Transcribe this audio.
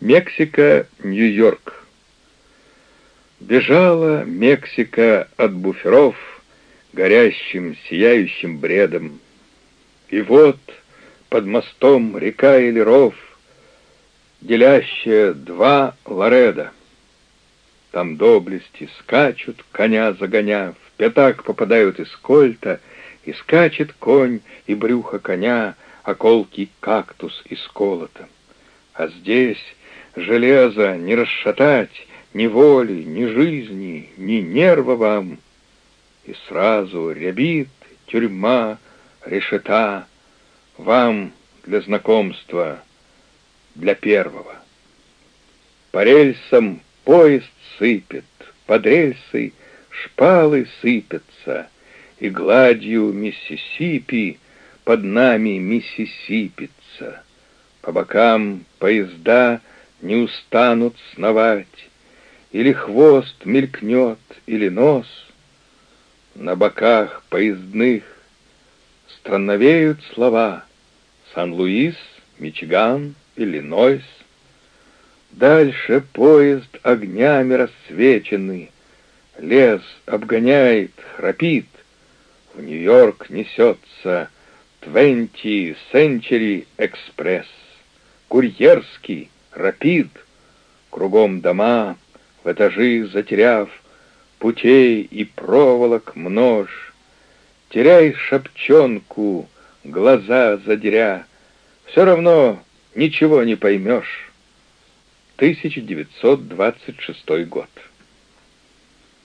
Мексика, Нью-Йорк. Бежала Мексика от буферов горящим, сияющим бредом. И вот под мостом река или ров, делящая два Лореда. Там доблести скачут, коня загоня, в пятак попадают из кольта, и скачет конь, и брюхо коня, колкий кактус из колота. А здесь железо не расшатать, ни воли, ни жизни, ни нерва вам. И сразу рябит тюрьма, решета, вам для знакомства, для первого. По рельсам поезд сыпет, под рельсы шпалы сыпятся, и гладью Миссисипи под нами Миссисипится. По бокам поезда не устанут сновать, Или хвост мелькнет, или нос. На боках поездных странновеют слова Сан-Луис, Мичиган, Иллинойс. Дальше поезд огнями рассвеченный, Лес обгоняет, храпит, В Нью-Йорк несется Твенти Century Экспресс курьерский, рапид, Кругом дома, в этажи затеряв, Путей и проволок множь. Теряй шапчонку, глаза задеря, Все равно ничего не поймешь. 1926 год.